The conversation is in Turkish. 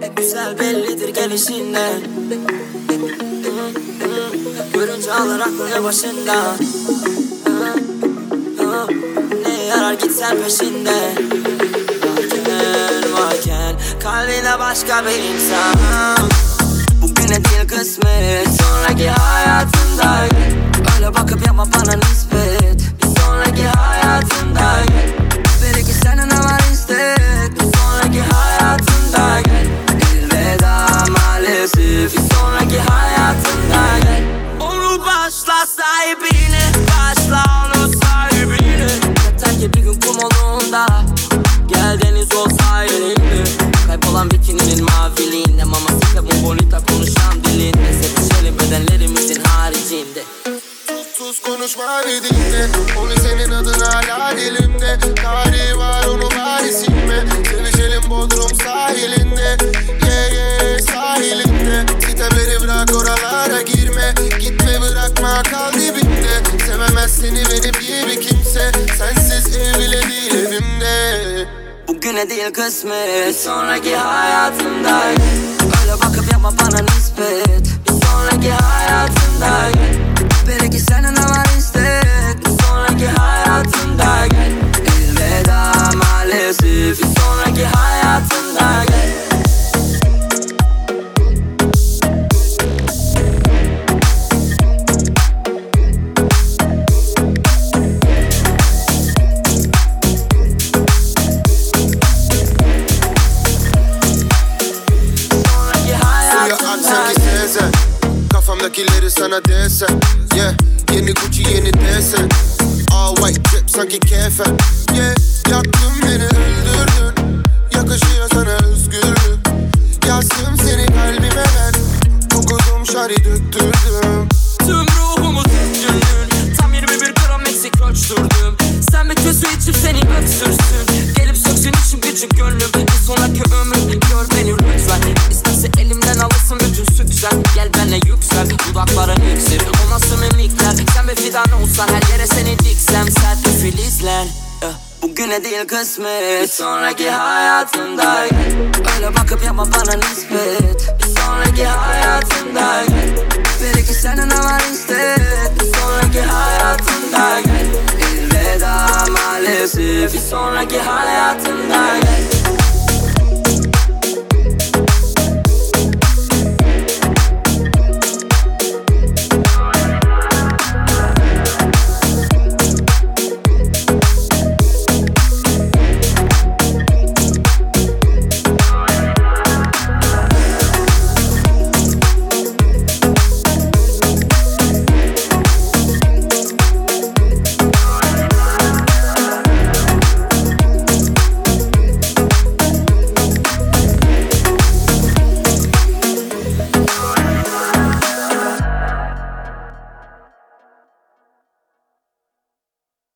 En güzel bellidir gelişinden Görünce alır aklını başında. Ne yarar gitsen peşinde. Varken varken kalbine başka bir insan. Bugüne değil kısmet Sonraki hayatında Öyle bakıp yapma bana başla sahibine Başla onu sahibine. Yeter ki bir gün kum olduğunda Gel deniz ol sahilinde Kaybolan bikininin maviliğinde Mama sika bonita konuşan dilinde. Sevişelim bedenlerimizin haricinde. Sus konuşma dilde Onu senin adın hala dilimde Tarihi var onu bari silme Sevişelim Bodrum sahilinde. Yeah yeah sahilinde. Sitemleri bırak oralara girme seni benim gibi kimse. Sensiz ev bile değil evimde. Bugüne değil kısmet Bir sonraki hayatımda Öyle bakıp yapma bana nispet Bir sonraki hayatımda Belki senin var istek Bir sonraki hayatımda Elveda maalesef Bir sonraki hayatımda hayatımda atsan ki sezen Kafamdakileri sana desen Yeah Yeni Gucci yeni desen All white drip sanki kefen Yeah Yaktın beni öldürdün. Yakışıyor sana özgürlük. Yazdım seni kalbime ben. Okudum şari döktürdüm. Tüm ruhumu tüktürdün Tam 21 gram eksik ölçtürdüm. Sen bir su içip seni öksürsün. Gelip söksün için gücün gönlüm Fidan olsan her yere seni diksem Sert bir filizler Eh, Bugüne değil kısmet Bir sonraki hayatımda Öyle bakıp yapma bana nispet Bir sonraki hayatımda Belki senin ne var istek Bir sonraki hayatımda Elveda maalesef Bir sonraki hayatımda